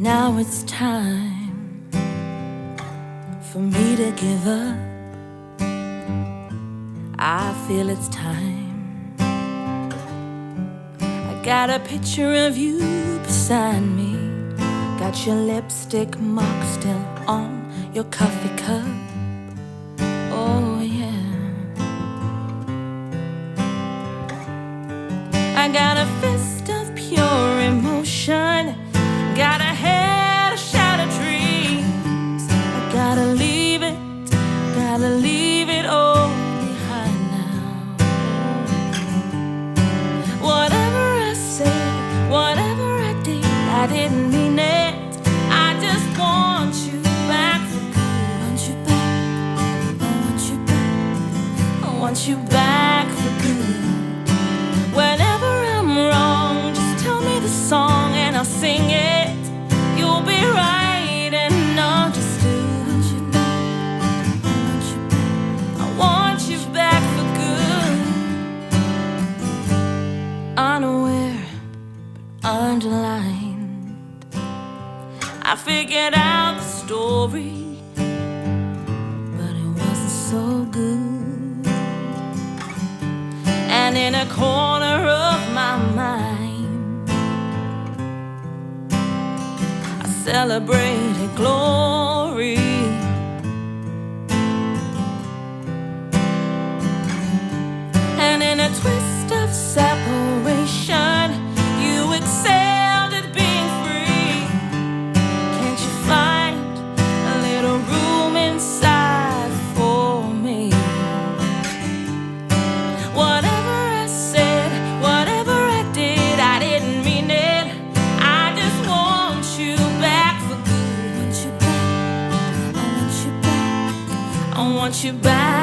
Now it's time for me to give up. I feel it's time. I got a picture of you beside me. Got your lipstick mark still on your coffee cup. Oh, yeah. I got a gotta leave it all behind now. Whatever I said, whatever I did, I didn't mean it. I just want you back for good. I Want you back, I want you back, I want you back for good. Whenever I'm wrong, just tell me the song and I'll sing it. Underlined. I figured out the story, but it wasn't so good. And in a corner of my mind, I celebrated glory. I want you back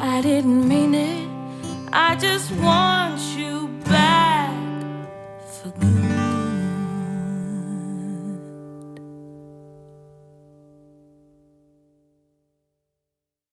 I didn't mean it. I just want you back for good.